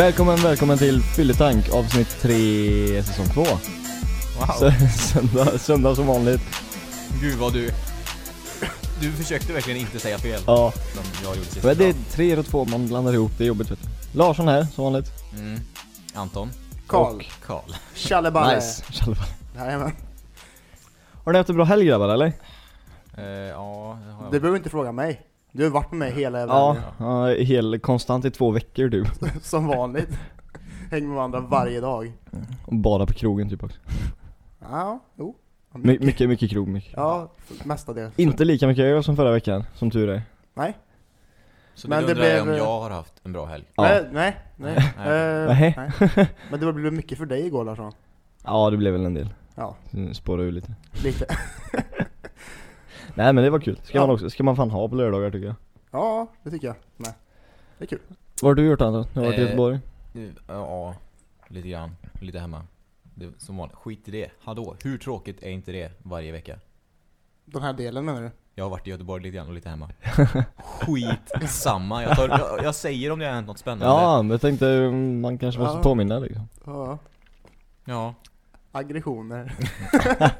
Välkommen, välkommen till Fylletank avsnitt 3 säsong 2 Wow. Söndag, söndag som vanligt Gud vad du... Du försökte verkligen inte säga fel. Ja, Som jag gjorde sist. men det är 3 och 2 man blandar ihop, det är jobbigt vet du Larsson här, som vanligt Mm. Anton. Karl. Karl. Tjalleballe. Nice, Tjalleballe. Jajamän. Har ni haft en bra helg grabbar eller? Eh, ja, det har jag. Du behöver inte fråga mig. Du har varit med mig hela jävla Ja, ja hel, konstant i två veckor du Som vanligt. Hänger med varandra varje dag. Och bara på krogen typ också Ja, jo. My, mycket, mycket krog, mycket Ja, mestadels. Inte lika mycket öl som förra veckan, som tur är Nej. Så Men du det blev- om jag har haft en bra helg? Ja, Nej, nej. nej. Nej. Eh, Nej. nej. Men det blev mycket för dig igår Larsson. ja det blev väl en del Ja, Spåra ur lite lite. Nej men det var kul, ska Ja. man också, ska man fan ha på lördagar tycker jag Ja, det tycker jag. Nej. Det är kul. Vad har du gjort Anton? Du har varit i Eh, Göteborg? Ja, lite grann. Lite hemma. Det som vanligt. Skit i det. Hallå, hur tråkigt är inte det varje vecka? Den här delen menar du? Jag har varit i Göteborg lite grann och lite hemma. Skit samma. Jag, tar, jag, jag säger om det har hänt något spännande. Ja, men jag tänkte mm, man kanske måste Ja. påminna liksom Ja. Ja. Aggressioner.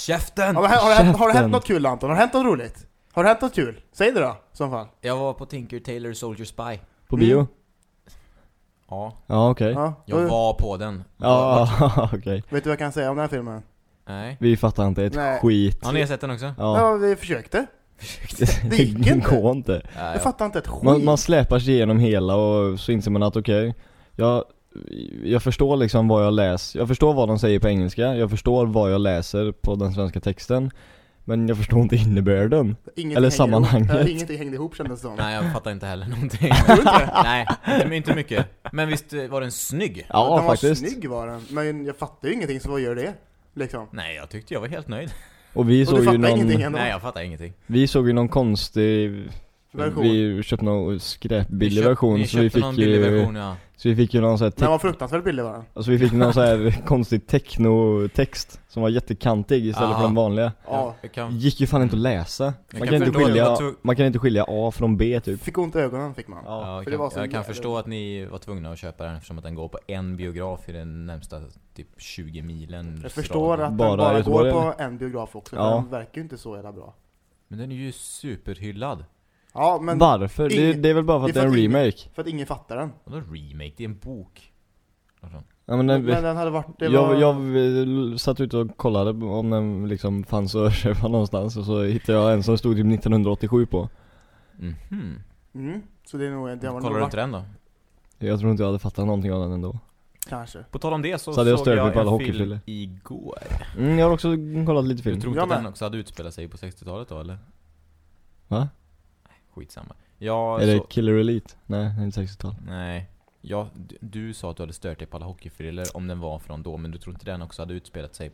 Käften! Har, har, det hänt, har det Käften. hänt något kul Anton? Har det hänt något roligt? Har det hänt något kul? Säg det då, i så fall. Jag var på Tinker Tailor Soldier Spy. På Mm. bio? Ja, Ja okej Ja. jag var på den. Ja, okej Vet du vad jag kan säga om den här filmen? Nej. Vi fattar inte ett Nej. skit Har ni sett den också? Ja, Ja, vi försökte. det, gick inte. går inte Nej, jag, fattar inte ett skit. man, man släpar sig igenom hela och så inser man att okej Jag jag förstår liksom vad jag läser, jag förstår vad de säger på engelska, jag förstår vad jag läser på den svenska texten Men jag förstår inte innebörden Ingenting eller sammanhanget. Ihop. Ingenting hängde ihop kändes det som. nej, jag fattar inte heller någonting. Inte? Nej, inte, inte mycket. Men visst eh, var den snygg? Ja den faktiskt var snygg var den, men jag fattar ju ingenting så vad gör det? Liksom. Nej, jag tyckte jag var helt nöjd. Och vi Och såg du ju någon, ingenting ändå? Nej, jag fattar ingenting. vi såg ju någon konstig Version. Vi köpte någon skräpbillig version Ni så vi köpte någon fick billig ju version, ja. Så vi fick ju någon sån här Den var fruktansvärt billig den. Alltså vi fick någon sån här konstig techno-text Som var jättekantig istället för Ja. den vanliga Ja. Kan, Gick ju fan inte att läsa Man kan kan, inte att skilja, tu- man kan inte skilja A från B typ Fick ont i ögonen fick man. Ja. ja, jag kan, jag kan förstå att ni var tvungna att köpa den eftersom att den går på en biograf i den närmsta typ 20 milen Jag förstår att Bara den bara Göteborg, går på en biograf också, Ja. den verkar ju inte så jävla bra. Men den är ju superhyllad. Ja, men Varför? det, ingen- det är väl bara för att det det är en ingen- remake? för att ingen fattar den. Vadå remake? Det är en bok. Alltså, Ja, men den, Men den hade varit, det jag, var... jag satt ute och kollade om den liksom fanns att köpa någonstans och så hittade jag en som stod typ 1987 på Mhm. Mm, så det är nog, det har nog Kollar du inte den då? Jag tror inte jag hade fattat någonting av den ändå kanske. På tal om det så, Så hade jag såg jag på alla en film igår. mm, Jag har också kollat lite Du film tror inte Jag att den också hade utspelat sig på 60-talet då eller? Va? Skitsamma. Ja, Är det så, Killer Elite? Nej, det är inte 60-tal Nej. Ja, du, du sa att du hade stört dig på alla hockeyfriller om den var från då, men du tror inte den också hade utspelat sig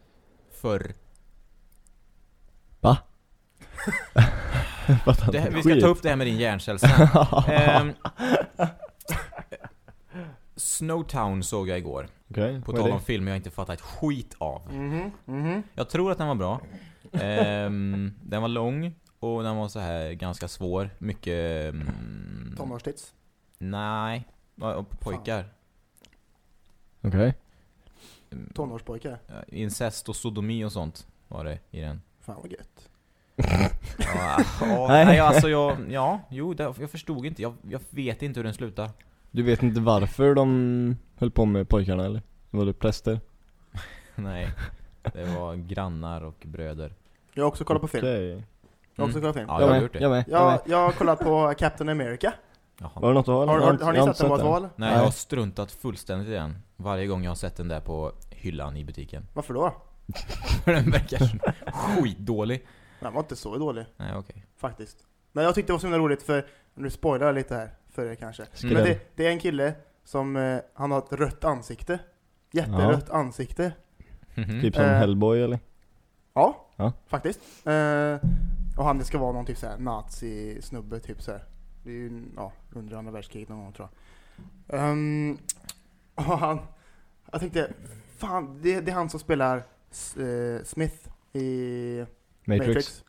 förr? Va? Det, vi ska ta upp det här med din hjärncell sen. Ehm, Snowtown såg jag igår. Okej, På tal det? om film jag inte fattat ett skit av. Mhm, mhm. Jag tror att den var bra. Ehm, den var lång och den var så här ganska svår. Mycket... Mm, Tonårstits. nej, och pojkar. Okej Mm, Tonårspojkar. Incest och sodomi och sånt var det i den. Fan vad gött. Ja, ja, Nej. alltså jag, ja, jo, det, jag förstod inte. Jag, jag vet inte hur den slutar. Du vet inte varför de höll på med pojkarna eller? Var det präster? Nej, det var grannar och bröder. Jag har också kollat på film. Okej. Jag har också kollat på film. Ja, jag, jag har med, gjort det. jag med, jag Jag, med jag har kollat på Captain America. Jaha. Var det något eller? Har, har, har ni sett den den. två eller? Nej, jag har struntat fullständigt i den. Varje gång jag har sett den där på hyllan i butiken. Varför då? För den verkar skitdålig. Den var inte så dålig, Nej, okej. faktiskt. Men jag tyckte det var så himla roligt för, nu spoilar lite här för er kanske. Skräll. Men det, det är en kille som, eh, han har ett rött ansikte. Jätterött ansikte. Mhm. Typ som Eh. Hellboy eller? Ja, Ja. faktiskt. Eh, och han ska vara någon typ såhär nazi-snubbe, typ såhär. Det är ju, ja, under andra världskriget någon gång tror jag. Ehm, och han, jag tänkte, fan, det, det är han som spelar eh, Smith i Matrix? Matrix.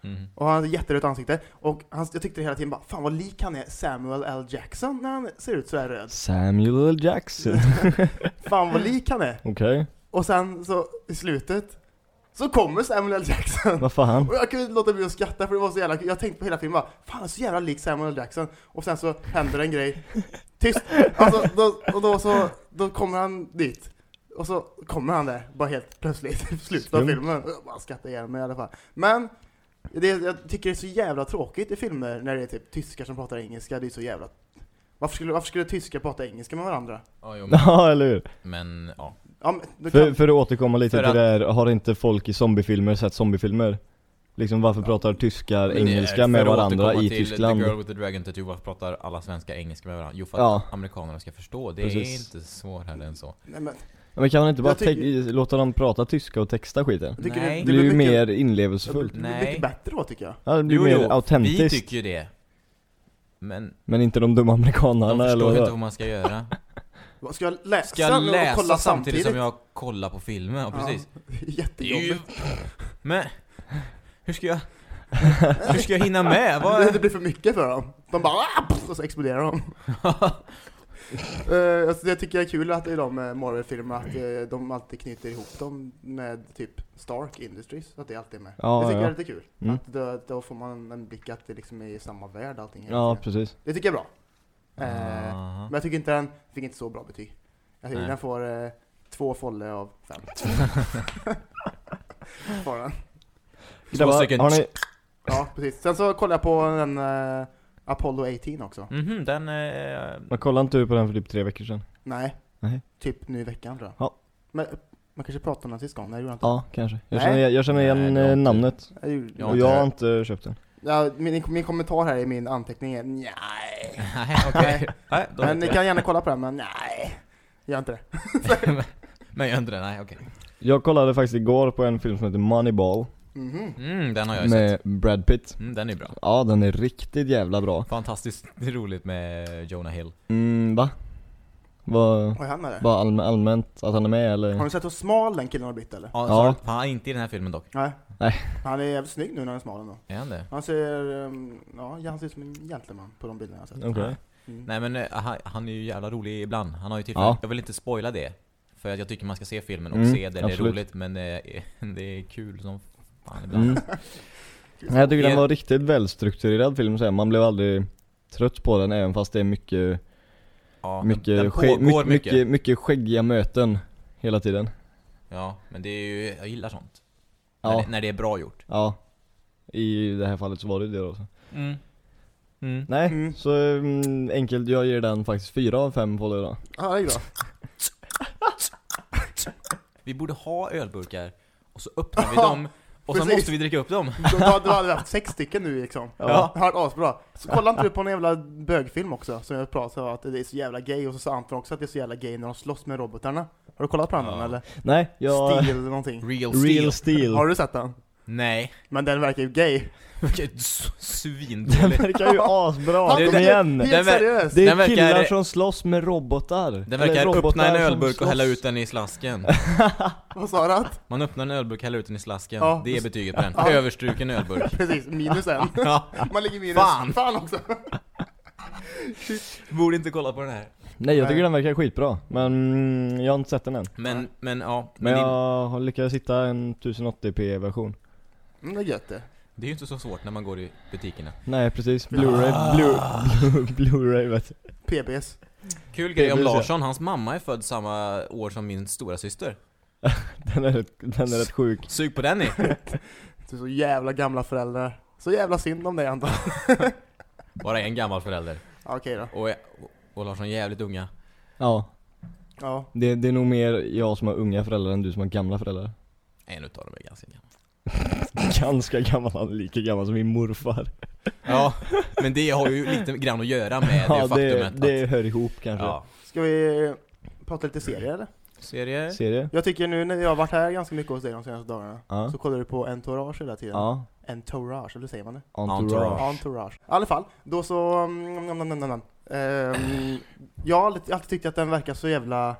Mhm. Och han hade jätterött ansikte. Och han, jag tyckte hela tiden bara, fan vad lik han är Samuel L. Jackson när han ser ut sådär röd. Samuel L. Jackson. Fan vad lik han är. Okej, Och sen så i slutet så kommer Samuel L. Jackson. vad fan? Och jag kunde inte låta bli att skratta för det var så jävla. Jag tänkte på hela filmen bara, fan han är så jävla lik Samuel L. Jackson. Och sen så händer en grej. Tyst! Alltså, då, och då så, då kommer han dit. Och så kommer han där, bara helt plötsligt i slutet av filmen. Och jag bara skrattar igen mig i alla fall. Men, det, jag tycker det är så jävla tråkigt i filmer när det är typ tyskar som pratar engelska. Det är så jävla... Varför skulle, varför skulle tyskar prata engelska med varandra? Ja, jo, men, Ja, eller hur? men ja. Ja, men, För, kan, för att återkomma lite För till att- det här, har inte folk i zombiefilmer sett zombiefilmer? Liksom varför pratar tyskar Men det engelska med för att varandra återkomma i till Tyskland? The Girl with the Dragon Tattoo, varför pratar alla svenska engelska med varandra? Jo, för att Ja. amerikanerna ska förstå. Det Precis. är inte svårare än så. nej, men, Ja, Men kan man inte bara tycker- låta dem prata tyska och texta skiten? Nej. Det blir ju mycket- mer det inlevelsefullt. blir Nej. mycket bättre då tycker jag. Ja, det blir mer vi autentiskt. tycker ju det. Men Men inte de dumma de amerikanerna eller förstår ju inte vad man ska göra. Ska jag läsa, Ska jag och läsa kolla samtidigt, som jag kollar på filmen? Ja, precis. Ja, det Det jättejobbigt. Men, hur ska jag... Hur ska jag hinna med? Det, Vad... det blir för mycket för dem. De bara "Ah!" och så exploderar de. uh, alltså, jag tycker det är kul att i de eh, Marvel-filmerna att eh, de alltid knyter ihop dem med typ Stark Industries, att det alltid är med. Ja, det tycker ja. jag är lite kul. Mm. Att då, då får man en blick att det liksom är i samma värld allting Ja, precis. Det tycker jag är bra. Eh, men jag tycker inte den fick inte så bra betyg. Jag tycker Nej. den får eh, två folle av fem. får den. Grabbar, stycken. har ni, Ja, precis. Sen så kollade jag på den eh, Apollo 18 också. Mhm, den... Eh, man kollade inte du på den för typ tre veckor sedan? Nej. Nej. Typ nu i veckan tror jag. Ja. Men man kanske pratade om den sist gång? Nej, det gjorde jag inte. Ja, kanske. Jag Nej. känner, jag känner igen Nej, det har eh, inte- namnet. Jag gjorde, och jag har inte köpt den. Ja, min, min kommentar här i min anteckning är nej. nej, okej. Nej, då Men vet ni jag. kan gärna kolla på den, men nej. Gör inte det. Men jag inte det, nej okej. Jag kollade faktiskt igår på en film som heter Moneyball Mhm. Mm, den har jag ju med sett. Brad Pitt. Mm, den är bra. Ja, den är riktigt jävla bra. Fantastiskt roligt med Jonah Hill. Mm, va? Vad, är han med det? vad allm- allmänt att han är med Har eller? du sett hur smal den killen har blivit eller? Ja, Ja. Han är inte i den här filmen dock. Nej. Nej. Han är jävligt snygg nu när han är smal ändå. Är han det? Han ser, um, ja, han ser ut som en gentleman på de bilderna jag har sett. Okej. Mm. Nej men eh, han, han är ju jävla rolig ibland. Han har ju tillfälle. Ja. Jag vill inte spoila det. För att jag tycker man ska se filmen och Mm, se det. Det är absolut. roligt men det är, det är kul som fan ibland. Mm. Nej, jag tycker den var riktigt välstrukturerad film så här. Man blev aldrig trött på den även fast det är mycket, Ja, mycket, den pågår mycket, mycket. mycket, mycket skäggiga möten hela tiden. Ja, men det är ju, jag gillar sånt. När, Ja, det, när det är bra gjort. ja. I det här fallet så var det det då. Mm. Mm. Nej, Mm. så mm, enkelt. Jag ger den faktiskt fyra av fem på det då. Ja, det är bra. Vi borde ha ölburkar och så öppnar vi dem och så precis. måste vi dricka upp dem. Du, du hade haft sex stycken nu liksom. Ja. Varit asbra. Så kolla inte du på en jävla bögfilm också, som jag pratade om att det är så jävla gay, och så sa Anton också att det är så jävla gay när de slåss med robotarna. Har du kollat på den Ja. eller? Nej, jag... Steel eller någonting. Real steel. Real Steel. Har du sett den? Nej. Men den verkar ju gay. Den svindåligt. verkar ju asbra, Han- kom det- igen! Helt Den ver- seriöst! Det är Den verkar- killar som slåss med robotar. Den Eller verkar robotar öppna en som ölburk och hälla slåss. ut den i slasken. Vad sa du? att? Man öppnar en ölburk och häller ut den i slasken. Ja. Det är betyget på den. Ja. Överstruken ölburk. Precis, minus en. Ja. Man ligger minus. Fan. Fan också. Borde inte kolla på den här. Nej jag tycker Nej. den verkar skitbra, men mm, jag har inte sett den än. Men, men ja. Men din- jag har lyckats hitta en 1080p version. Mm, det är gött det. Det är ju inte så svårt när man går i butikerna. Nej precis, Blu-ray, Blu- Blu- Blu-ray vet du. PBS. Kul grej om. Larsson, hans mamma är född samma år som min stora syster. Den är, rätt- den är rätt sjuk. Sug på den ni. Du är så jävla gamla föräldrar. Så jävla synd om dig Anton. Bara en gammal förälder. Ja, Okej då. Och, och Larsson jävligt unga. Ja, Ja. det, det är nog mer jag som har unga föräldrar än du som har gamla föräldrar. En utav dem är ganska gammal. Ganska gammal, han är lika gammal som min morfar. Ja, men det har ju lite grann att göra med det Ja, det, faktumet det att... hör ihop kanske. Ja. Ska vi prata lite serier eller? Serier? Serie? Jag tycker nu när jag har varit här ganska mycket hos dig de senaste dagarna Ja. Så kollar du på Entourage hela tiden Ja, Entourage, eller säger man det? Entourage. Entourage I alla fall, då så... mm, mm, mm, mm, mm. Jag har alltid, alltid tyckt att den verkar så jävla...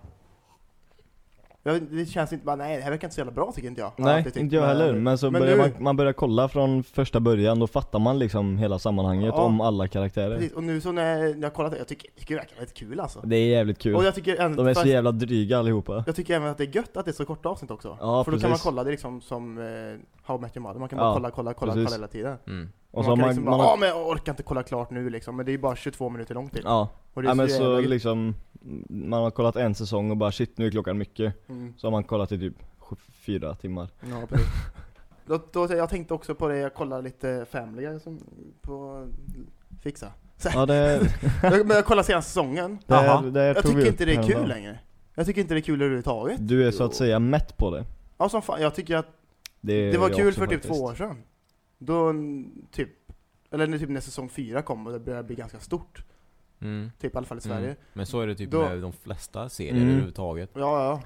Jag, det känns inte bara, nej det här verkar inte så jävla bra tycker inte jag. Nej, tyckt. inte jag heller. Men så men börjar nu- man, man börjar kolla från första början, då fattar man liksom hela sammanhanget Ja. om alla karaktärer. Precis, och nu så när jag kollat, jag tycker, jag tycker det verkar rätt kul alltså. Det är jävligt kul. Och jag tycker, även, De är så fast- jävla dryga allihopa. jag tycker även att det är gött att det är så korta avsnitt också. Ja, För då kan man precis. kolla det liksom som eh, How I Met Your Mother, man kan Ja, bara kolla, kolla, kolla, precis. kolla hela tiden. Mm. Och så man kan liksom man bara, ja har, men jag orkar inte kolla klart nu liksom, men det är ju bara 22 minuter långt typ. ja. Och det är ja men så gött. liksom, man har kollat en säsong och bara shit nu är klockan mycket. Mm. Så har man kollat i typ fyra timmar. Ja, precis. då, då, jag tänkte också på det, jag kollade lite Family Guy som, på Fixa. Så, Ja det, men jag kollade senaste säsongen. det, Jaha. det Jag tycker inte det är kul häromdagen. längre. Jag tycker inte det är kul överhuvudtaget. Du är så att säga mätt på det. Ja som fan, jag tycker att Det, är det var kul för typ faktiskt. två år sedan. Då, typ, eller när, typ när säsong fyra kom och det började bli ganska stort. Mm. Typ i alla fall i Sverige. Mm. Men så är det typ Då- med de flesta serier Mm. överhuvudtaget. Ja, ja.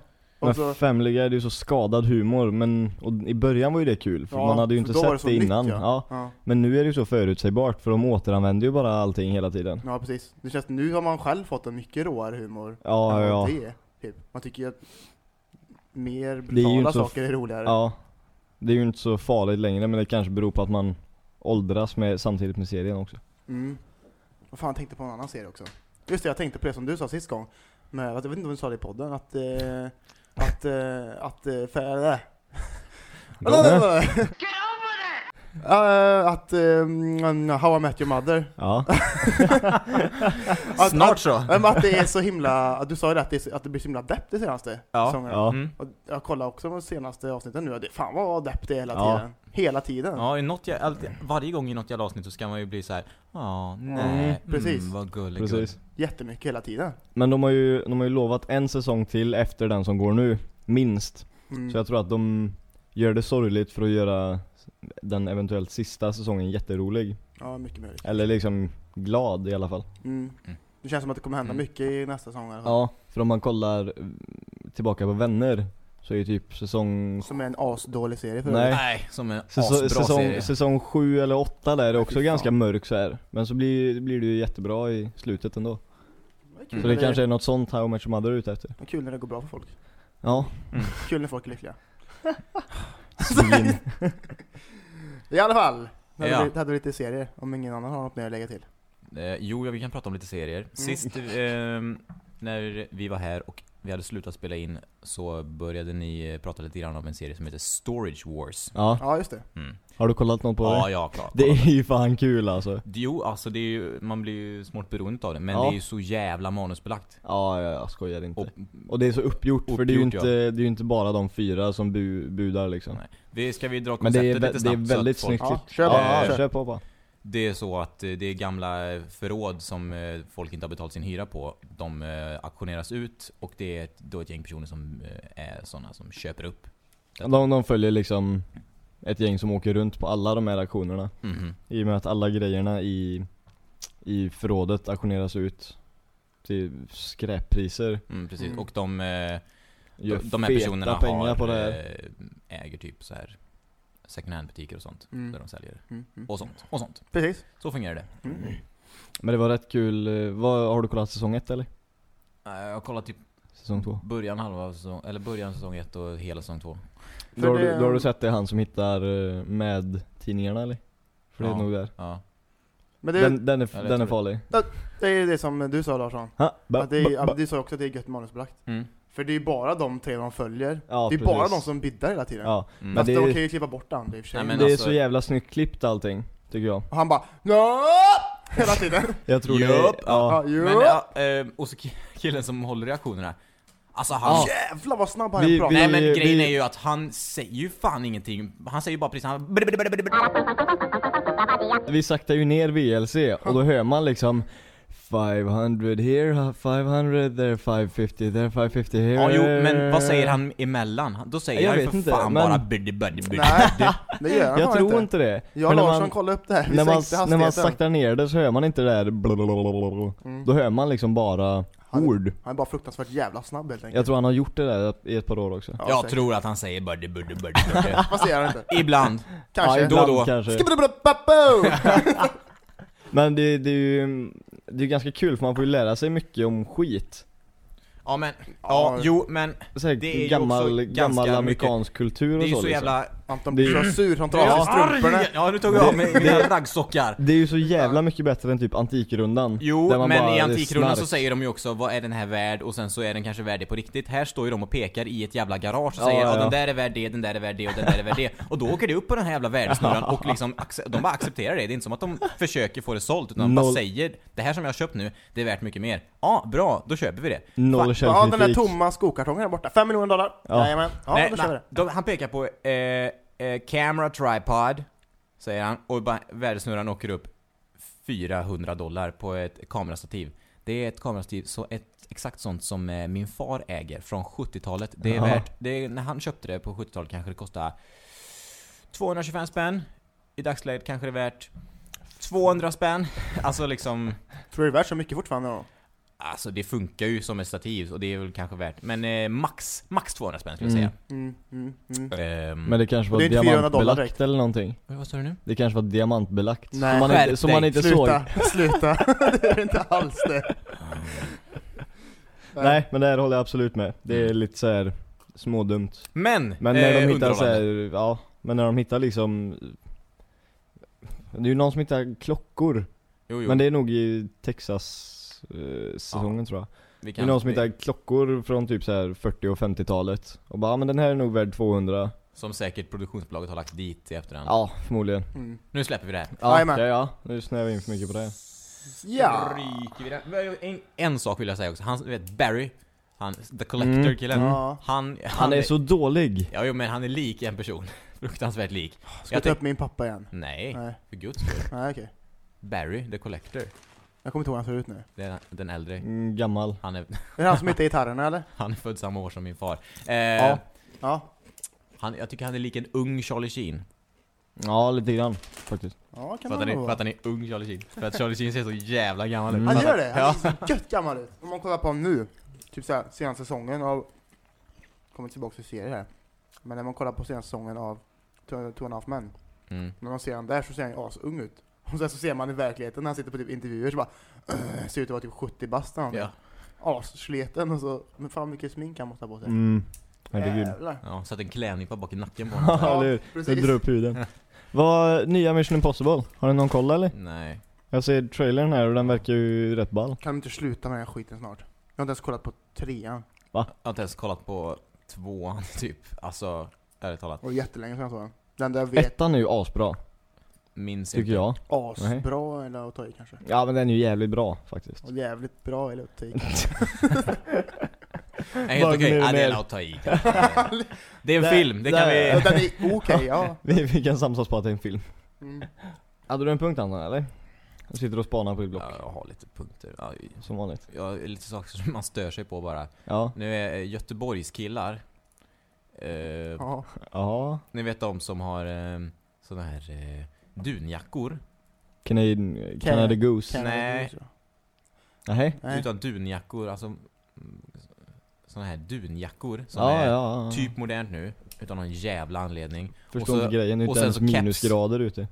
Men så, Family Guy, det är ju så skadad humor, men och i början var ju det kul, för Ja, man hade ju inte det sett det nytt, innan. ja. ja. ja. Men nu är det ju så förutsägbart, för de återanvänder ju bara allting hela tiden. ja, precis. Det känns, nu har man själv fått en mycket råare humor. Ja, än ja. Det, typ. Man tycker ju att mer Det brutala saker är roligare. Ja. Det är ju inte så farligt längre, men det kanske beror på att man åldras med, samtidigt med serien också. Mm. Vad fan, jag tänkte på en annan serie också. Just det, jag tänkte på det som du sa sist gång. Med, jag vet inte om du sa det i podden, att... Eh, att... Eh, att... Eh, för, äh. Uh, att um, How I Met Your Mother Ja. att, Snart att, så. men att det är så himla, att du sa ju det att det, är, att det blir så himla depp det senaste Ja. säsongerna. Ja. Mm. Och jag kollade också de senaste avsnitten nu, och det, fan vad depp det är hela Ja. tiden. Hela tiden. Ja, i något, jag- alltid, varje gång i något jävla avsnitt så ska man ju bli så här. ja, nej, Mm, precis. Mm, vad gullig Precis. Jättemycket hela tiden. Men de har, ju, de har ju lovat en säsong till efter den som går nu, minst. Mm. Så jag tror att de gör det sorgligt för att göra den eventuellt sista säsongen jätterolig. Ja, mycket möjligt. Eller liksom glad i alla fall. Mm. Mm. Det känns som att det kommer hända Mm. mycket i nästa säsong i alla fall. Ja, för om man kollar eh, tillbaka på Vänner så är ju typ säsong Som är en asdålig serie för Nej. Nej, som en Säsong, asbra säsong, serie. säsong 7 eller 8 där är också fan. ganska mörk så här. Men så blir, blir det ju jättebra i slutet ändå. Det är Så det kanske är något sånt How Your Mother är ute efter. det är kul när det går bra för folk. Ja, Kul när folk är lyckliga. svin. I alla fall, det hade, Ja. vi, hade vi lite serier, om ingen annan har något mer att lägga till. Eh, jo, ja, vi kan prata om lite serier. Sist ehm, när vi var här och vi hade slutat spela in så började ni eh, prata lite grann om en serie som heter Storage Wars. Ja, Ja, just det. Mm. har du kollat något på Ja, det? ja, klart. Det är ju fan kul alltså. Jo, alltså det är ju, man blir ju smått beroende av det, men Ja. det är ju så jävla manusbelagt. Ja, ja, jag skojar inte. Och, Och det är så uppgjort, för det är ju Uppgjort, inte, det är inte bara de fyra som bu, budar liksom. Nej. vi, ska vi dra Men det är, konceptet lite det är snabbt så att väldigt snyggt Ja, kör bara, ja, kör. kör på bara. Det är så att eh, det är gamla förråd som eh, folk inte har betalt sin hyra på. De eh, auktioneras ut och det är ett, då ett gäng personer som är sådana som köper upp. De, de följer liksom ett gäng som åker runt på alla de här aktionerna. Mhm. I och med att alla grejerna i, i förrådet auktioneras ut till skräppriser. Mm, precis. Mm. Och de, de, de här personerna har, på det här. äger typ så här second hand butiker och sånt. Mm. Där de säljer. Mm, mm. Och sånt. Och sånt. Precis. Så fungerar det. Mm. Men det var rätt kul. eh, Vad, har du kollat säsong ett eller? Jag har kollat typ Säsong två? början halva säsong, eller början säsong ett och hela säsong två. Då har, det- du, då har du sett det han som hittar eh, med tidningarna eller? För det är Ja. nog där. Ja. Men det, Den, den är, Ja, det den är farlig. det är det som du sa Larsson. Ha, ba, Att det är, ba, du sa också att det är gött manusbelagt. Mm. För det är bara de tre de följer. Ja, det är precis. bara de som biddar hela tiden. Ja, Mm. Fast det de är- kan ju klippa bort andra i och för sig. Nej, men det är alltså- så jävla snyggt klippt allting, tycker jag. Och han bara NÅ! Hela tiden. Jag tror det är, ja. Ja. Men ja, eh, och så ki- killen som håller reaktionerna. Alltså han... Ja. Jävlar vad snabb han Vi- är på att vi- prata. Nej men grejen vi- är ju att han säger ju fan ingenting. Han säger ju bara precis han... Vi saktar ju ner VLC och då hör man liksom 500 here, 500 there, 550 there, 550 here Ja jo, men vad säger han emellan? Då säger Jag han ju för inte, fan men- bara buddy buddy buddy Nej, det gör han Jag tror inte det. Jag och när Larsson man- kollade upp det här, vi När man, när man saktar ner det så hör man inte det där blablabla. Mm. Då hör man liksom bara Han- ord. Han är bara fruktansvärt jävla snabb helt enkelt. Jag tror han har gjort det där i ett par år också. Ja, Jag säkert. tror att han säger buddy buddy buddy buddy. Det gör han inte. Ibland. Kanske. Ja, då och ibland då. kanske. Men det, det är ju det är ju ganska kul för man får ju lära sig mycket om skit. Ja men, ja, Ja. jo men Så här, Det är ju gammal, ganska gammal mycket- amerikansk kultur och det är ju så, så liksom. jävla... Anton Det är blir så sur som Ja, trasig i strumporna. Ja nu tog jag av mig mina raggsockar. Det är ju så jävla mycket bättre än typ Antikrundan. Jo, där man men bara- i Antikrundan så säger de ju också vad är den här värd och sen så är den kanske värd det på riktigt. Här står ju de och pekar i ett jävla garage och säger ja, ja. den där är värd det, den där är värd det och den där är värd det. Och då åker det upp på den här jävla värdesnurran och liksom de bara accepterar det. Det är inte som att de försöker få det sålt utan de bara säger det här som jag har köpt nu, det är värt mycket mer. Ja, bra, då köper vi det. Noll Ja, den där tomma skokartongen är borta. 5 miljoner dollar. Ja. Jajamän. Ja, Nej, då kör vi det. de, han pekar på eh, camera tripod, säger han, och värdesnurran åker upp 400 dollar på ett kamerastativ. Det är ett kamerastativ, så ett, exakt sånt som eh, min far äger från 70-talet. Det är Ja. värt, det är, när han köpte det på 70-talet kanske det kostade 225 spänn. I dagsläget kanske det är värt 200 spänn. Alltså liksom, Tror du det är värt så mycket fortfarande då? Alltså det funkar ju som ett stativ och det är väl kanske värt, men eh, max, max 200 spänn skulle jag Mm. säga. Mm, mm, mm. Ehm, Men det kanske var det är inte 400 dollar diamantbelagt eller någonting. Vad sa du nu? Det kanske var diamantbelagt. Nej, som man inte, som man inte såg. Sluta, sluta. det är inte alls det. Nej, men det här håller jag absolut med. Det är lite så här smådumt. Men! Men när eh, de hittar så här, ja, men när de hittar liksom Det är ju någon som hittar klockor. Jo, jo. Men det är nog i Texas säsongen tror jag. vi Det är någon som hittar klockor från typ så här 40 och 50-talet. Och bara, ja, men den här är nog värd 200. Som säkert produktionsbolaget har lagt dit i efterhand. Ja, förmodligen. Mm. Nu släpper vi det här. Ja, okej, ja. Nu snöar vi in för mycket på det. Ja. Ryker vi det. Men En, en sak vill jag säga också. Han, du vet Barry, han, The Mm. Collector-killen. Ja. Han, Han är så dålig. Ja, jo, men han är lik en person. Fruktansvärt lik. Ska Jag ta upp min pappa igen? Nej, Nej, för guds skull. nej okej. Barry, The Collector. Jag kommer inte ihåg hur han ser ut nu. Det är den äldre. Mm, gammal. Han är, Är det han som hittar gitarrerna eller? han är född samma år som min far. Eh, Ja. Ja. han, jag tycker han är lik en ung Charlie Sheen. Ja, lite grann faktiskt. Ja, kan man nog för att han är ung Charlie Sheen. För att Charlie Sheen ser så jävla gammal ut. Mm. Han gör det? Han Ja. ser så gött gammal ut. Om man kollar på honom nu, typ såhär senaste säsongen av, kommer tillbaka till serier här. Men när man kollar på senaste säsongen av Two Two and a Half Men, Mm. när man ser honom där så ser han ju asung ut. Och sen så ser man i verkligheten när han sitter på typ intervjuer så bara, uh, ser ut att vara typ 70 bast eller Ja. Assleten och så, men fan mycket smink han måste ha på sig. Mm. Herregud. Jävlar. ja, satt en klädnypa bak i nacken på honom. Ja, eller hur? Det precis. drar upp huden. Vad, nya Mission Impossible? Har ni någon koll eller? Nej. Jag ser trailern här och den verkar ju rätt ball. Kan de inte sluta med den här skiten snart? Jag har inte ens kollat på trean. Jag har inte ens kollat på tvåan typ. Alltså, ärligt talat. Det var jättelänge sedan jag såg den. Den där jag vet Ettan är ju asbra, Minns tycker inte. jag. asbra eller att ta i kanske. Ja men den är ju jävligt bra faktiskt. Och jävligt bra eller att ta i. Nej, helt okej. Ja, det är ner. att ta i. Det är en Där- film, det kan där. Ja, vi... den är okej, ja. Vi, vi kan samsas på att det är en film. Mm. Hade du en punkt Anton eller? Jag sitter och spanar på ditt block, Ja, jag har lite punkter. Ja, som vanligt. jag har lite saker som man stör sig på bara. Ja. Nu är eh, Göteborgs killar. Eh, Ja. Ja. Ni vet de som har eh, såna här eh, dunjackor. Canadian, Canada Goose. Canada Nej. Goose, ja. Nej. Nej. Utan dunjackor, alltså mm, såna här dunjackor som Ja, är ja, ja. typ modernt nu. Utan någon jävla anledning. Förstår och så- inte grejen, det är inte sen ens så caps. minusgrader ute.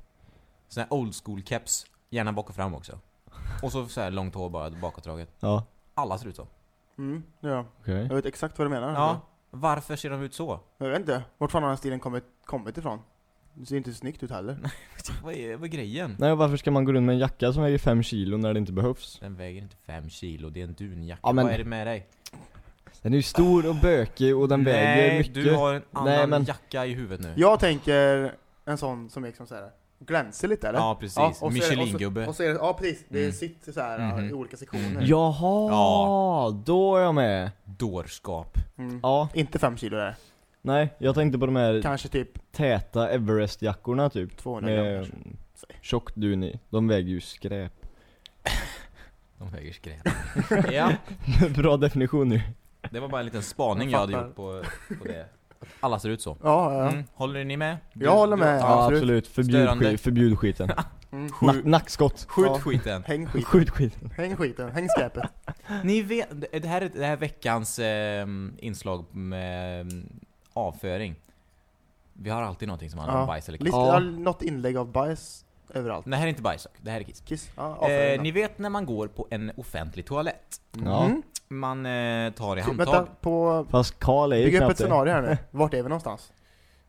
Sån här old school caps. Gärna bak och fram också. Och så, så här långt hår bara bakåtdraget. Ja, Alla ser ut så. Mm, ja. okej. Jag vet exakt vad du menar. Ja. Varför ser de ut så? Jag vet inte. Vart fan har den stilen kommit, kommit ifrån? Det ser inte snyggt ut heller. Vad är, vad är grejen? Nej, varför ska man gå runt med en jacka som väger 5 kilo när det inte behövs? Den väger inte 5 kilo, det är en dunjacka. Ja, men- Vad är det med dig? Den är ju stor och bökig och den väger Nej, mycket. du har en annan Nej, men- jacka i huvudet nu. Jag tänker en sån som liksom såhär glänser lite eller? Ja, precis. så det- Michelin-gubbe. Och så, och så är det, ja precis, det Mm. sitter så här Mhm. i olika sektioner. Mm. Jaha, Ja. då är jag med. Dårskap. Mm. Ja, Inte fem kilo där. Nej, jag tänkte på de här Kanske typ täta Everest-jackorna typ. 200 gram Med kanske. tjockt dun i. De väger ju skräp. De väger skräp. ja, Bra definition nu. det var bara en liten spaning Jag jag hade fattar. gjort på, på det. Alla ser ut så. Ja, ja. Mm. Håller ni med? Jag håller med. Ja, Ja, absolut. absolut. Förbjud, Störande. skit, förbjud skiten. Mm. Nack, nackskott. Skjut Ja. skiten. Häng skiten. Skjut skiten. Häng skiten. Häng skräpet. Ni vet, det här är det här är veckans eh, inslag med eh, avföring. Vi har alltid någonting som handlar om bajs eller kiss. Lite, Ja. Något inlägg av bajs överallt. Det här är inte bajs, det här är kiss. Kiss. Ja, Eh, avföring ni vet när man går på en offentlig toalett. Ja. Mm. man eh, tar i handtag. Vänta, på... Fast Karl är ju Bygg upp knappt ett det. scenario här nu. Vart är vi någonstans?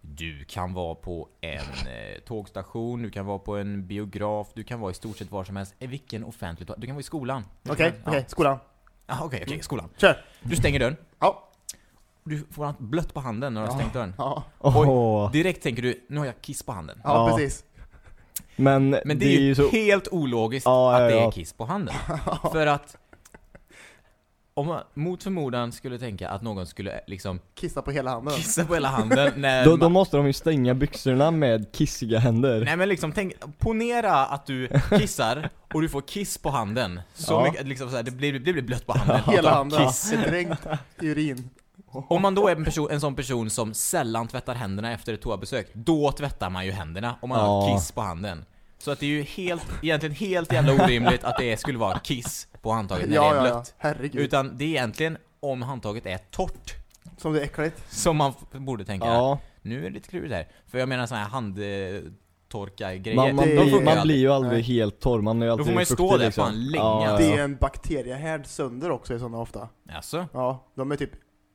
Du kan vara på en eh, tågstation, du kan vara på en biograf, du kan vara i stort sett var som helst. I vilken offentlig toalett? Du kan vara i skolan. Okej, okej, skolan. Ja, okej, okej, skolan. Kör! Du stänger dörren. Ja. Du får allt blött på handen när du har Ja. stängt dörren. Ja, Åh. Direkt tänker du, nu har jag kiss på handen. ja, Ja. precis. Men, Men det, är ju så... helt ologiskt Ja, att ja, det är ja. kiss på handen. För att om man mot förmodan skulle tänka att någon skulle eh, liksom Kissa på hela handen. kissa på hela handen när Då, då man, måste de ju stänga byxorna med kissiga händer. Nej men liksom tänk, ponera att du kissar och du får kiss på handen. Så Ja. mycket, liksom så här, det, blir, det blir blött på handen. Hela handen. Kiss. Är dränkt urin. Om man då är en, person, en sån person som sällan tvättar händerna efter ett toabesök, då tvättar man ju händerna om man har Ja. kiss på handen. Så att det är ju helt, egentligen helt jävla orimligt att det skulle vara kiss på handtaget när det Ja, är ja, blött. ja. Herregud. Utan det är egentligen om handtaget är torrt Som det är äckligt. som man borde tänka. Ja, Nu är det lite klurigt här. För jag menar såna här handtorka-grejer. man, man, det- blir, man ju blir ju aldrig Nej. helt torr, man är ju Då alltid får man ju stå där liksom. fan länge, ja, alltså. Det är en bakteriehärd sönder också i sådana ofta. Alltså? Ja, de är typ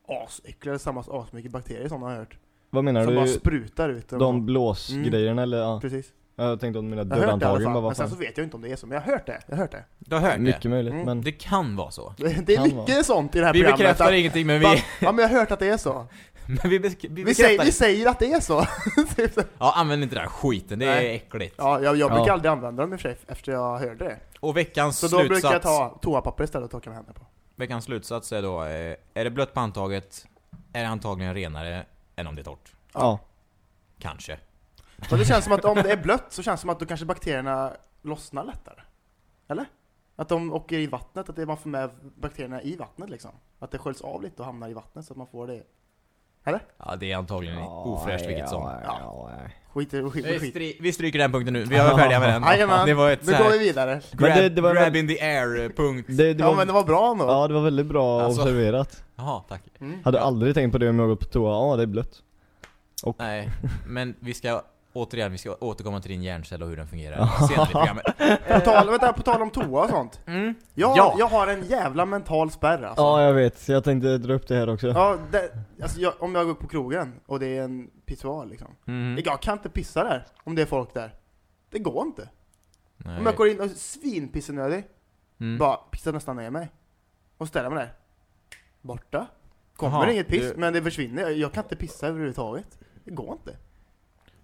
asäckliga, det samlas asmycket bakterier som jag har hört. Vad menar Som bara du? sprutar ut. De blåsgrejerna eller? Ja. Precis. Jag tänkte om mina Jag det dörrhandtagen bara, fall. Men sen så vet jag inte om det är så, men jag har hört det. Jag har hört det. Du har hört Mycket det? möjligt, Mm. men... Det kan vara så. Det är Kan mycket sånt i det här Vi programmet. bekräftar att- ingenting men vi? Ja men jag har hört att det är så. men vi, vi Vi säger, vi säger att det är så. Typ så. Ja, använd inte den här skiten, det är Nej. äckligt. ja, jag, jag brukar Ja. aldrig använda dem i och för sig efter jag hörde det. Och veckans Så då brukar slutsats, jag ta toapapper istället och torka med händerna på. Veckans slutsats är då, eh, är det blött på handtaget, är det antagligen renare än om det är torrt. Ja. Kanske. Så det känns som att om det är blött så känns det som att då kanske bakterierna lossnar lättare. Eller? Att de åker i vattnet, att det man får med bakterierna i vattnet liksom. Att det sköljs av lite och hamnar i vattnet så att man får det. Ja, det är antagligen ofräscht vilket som. Ja, ja, ja. Skit i skit, Vi, skit. stry- vi stryker den punkten nu, vi var färdiga med den. Jajamän. Det var ett Nu går vi vidare. grab, det- det var grab in the air eh, punkt. Det, det Ja var, men det var bra ändå. ja, det var väldigt bra Alltså- observerat. Jaha, tack. Mm. Hade aldrig tänkt på det om jag gått på toa, ja det är blött. Nej, men vi ska återigen, vi ska återkomma till din hjärncell och hur den fungerar senare i programmet. På, tal, vänta, på tal om toa och sånt. Mm. Jag, Ja. jag har en jävla mental spärr alltså. Ja jag vet, jag tänkte dra upp det här också. Ja, det, alltså jag, om jag går på krogen och det är en pissoar liksom. Mhm. Jag kan inte pissa där, om det är folk där. Det går inte. Nej. Om jag går in och är svinpissenödig, Mm. bara pissar nästan ner mig. Och ställer mig där. Borta. Kommer Jaha, inget piss, du- men det försvinner. Jag, jag kan inte pissa överhuvudtaget. Det går inte.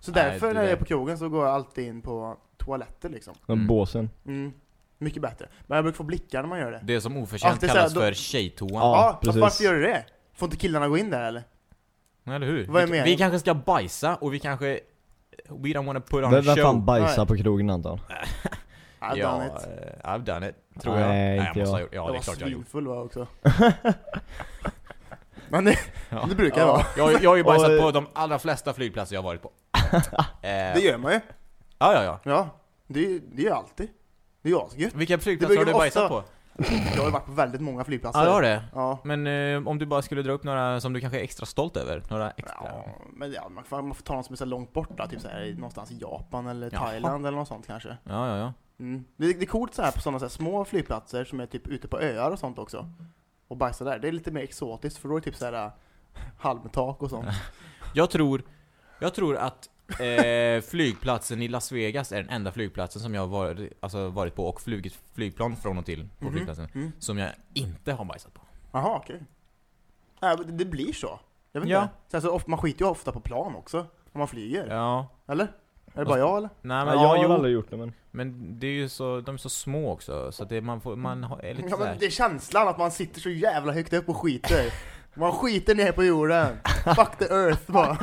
Så Nej, därför när jag är på krogen så går jag alltid in på toaletter liksom. Den Mm. båsen. Mm. Mycket bättre. Men jag brukar få blickar när man gör det. Det som oförtjänt Alltid kallas så här, för tjejtoan. Ja, precis. varför gör du det? Får inte killarna gå in där eller? Eller hur? Vad är vi, meningen? vi kanske ska bajsa och vi kanske... We don't wanna put on Vem a vem show. fan bajsar Nej. på krogen Anton? I've ja, done it. eh, I've done it. Tror Nej, jag. inte jag måste jag. gjort. Ja, det är var klart jag har gjort. svinfull var jag också. Men det, Ja. det brukar jag vara. Jag, jag har ju bajsat Och- på de allra flesta flygplatser jag har varit på. eh, Det gör man ju. Ja, ja, ja. Ja, det, det gör jag alltid. Det är ju asgött. Vilka flygplatser har du bajsat på? Jag har varit på väldigt många flygplatser. Ja, du har det. Ja. Men eh, om du bara skulle dra upp några som du kanske är extra stolt över? Några extra? Ja, men ja, man, får, man får ta något som är så långt borta, typ så här, någonstans i Japan eller Jaha. Thailand eller något sånt kanske. Ja, ja, ja. Mm. Det, det är coolt så här på sådana så här små flygplatser som är typ ute på öar och sånt också. Och bajsa där. Det är lite mer exotiskt för då är det typ så här äh, halmtak och sånt. Jag tror, jag tror att eh, flygplatsen i Las Vegas är den enda flygplatsen som jag har varit, alltså varit på och flugit flygplan från och till på Mhm. flygplatsen. Mm. Som jag inte har bajsat på. Jaha, okej. Ja, men det, blir så. Jag vet Ja. inte. Sen så ofta, man skiter ju ofta på plan också. Om man flyger. Ja. Eller? Är det bara jag eller? Nej men ja, jag har jo. aldrig gjort det men... Men det är ju så, de är så små också, så det, man, får, man har- är lite Ja, men det är känslan att man sitter så jävla högt upp och skiter. Man skiter ner på jorden. Fuck the earth bara.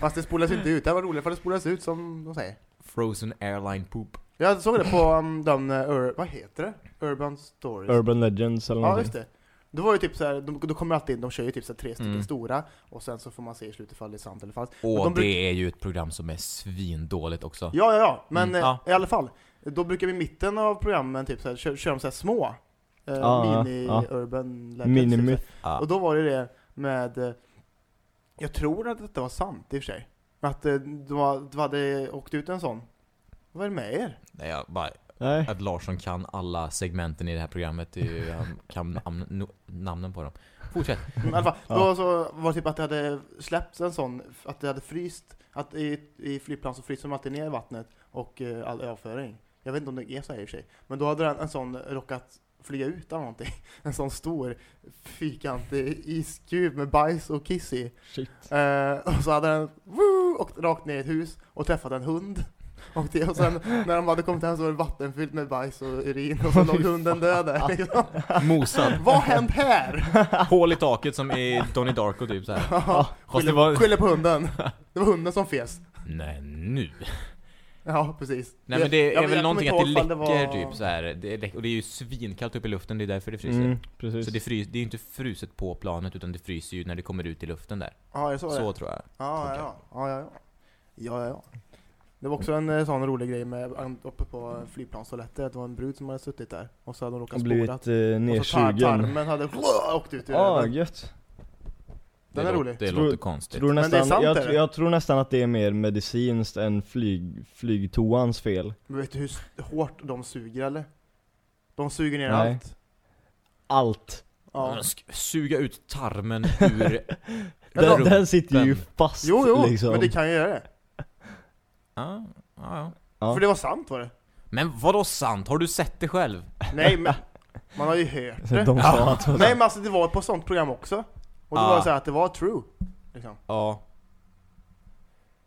Fast det spolas inte ut. Det var roligt för det spolas ut som de säger. Frozen airline poop. Jag såg det på um, de, uh, vad heter det? Urban Stories. Urban Legends eller Ja, någonting. just det. Då var ju typ såhär, de, då kommer alltid in, de kör ju typ så här tre stycken Mm. stora och sen så får man se i slutet ifall det är sant eller falskt. Och de det är ju ett program som är svindåligt också. Ja, ja, ja, men Mm, ja. eh, i alla fall. Då brukar vi i mitten av programmen typ så här, kör, kör de så här små eh, Ja, mini ja. urban legends. Minimyth. typ så här. Ja. Och då var det det med, eh, jag tror att detta var sant i och för sig. Att eh, du, du hade åkt ut en sån. Vad är det med er? Nej, jag bara, Nej. att Larsson kan alla segmenten i det här programmet. Det är ju- Han kan nam no, namnen på dem. Fortsätt. Men i alla fall, Ja. då så var det typ att det hade släppts en sån, att det hade fryst, att i, i flygplan så fryser de alltid ner vattnet och eh, all avföring. Jag vet inte om det är så här i och för sig. Men då hade den, en sån råkat flyga ut av någonting. En sån stor fyrkantig iskub med bajs och kiss i. Shit. Eh, och så hade den woo, åkt rakt ner i ett hus och träffat en hund. Och, det, och sen när de hade kommit hem så var det vattenfyllt med bajs och urin och så låg hunden död där. Liksom. Mosad. Vad har hänt här? Hål i taket som i Donnie Darko typ så här. Ja, det var... Skyller på hunden. Det var hunden som fes. Nej, nu. Ja, precis. Nej men det är jag- väl någonting inte att det läcker var- typ så här. Det är läck- och det är ju svinkallt uppe i luften, det är därför det fryser. Mm, precis. Så det, frys, det är ju inte fruset på planet utan det fryser ju när det kommer ut i luften där. Ja, jag såg Så, det. tror jag. Ja, ja, ja. Ja, ja, ja. Det var också en eh, sån rolig grej med uppe på flygplanstoaletter. Det var en brud som hade suttit där och så hade hon råkat Och spårat. blivit eh, Och så tar- tarmen hade åkt ut ur Ja, den. gött. Det Den är lå- rolig. Det Tror- låter konstigt. Tror Men det är nästan, sant, jag, är det? jag tror nästan att det är mer medicinskt än flyg, flygtoans fel. Men vet du hur hårt de suger eller? De suger ner Nej. allt. Allt. Ja. Suga ut tarmen ur Den, den sitter ju fast Jo, jo, liksom. men det kan ju göra det. Ja, ja, ja. Ja. För det var sant var det. Men vadå sant? Har du sett det själv? Nej, men man har ju hört det. De sa att Nej men alltså det var på ett sånt program också. Och då Ja. var det så här att det var true. Liksom. Ja.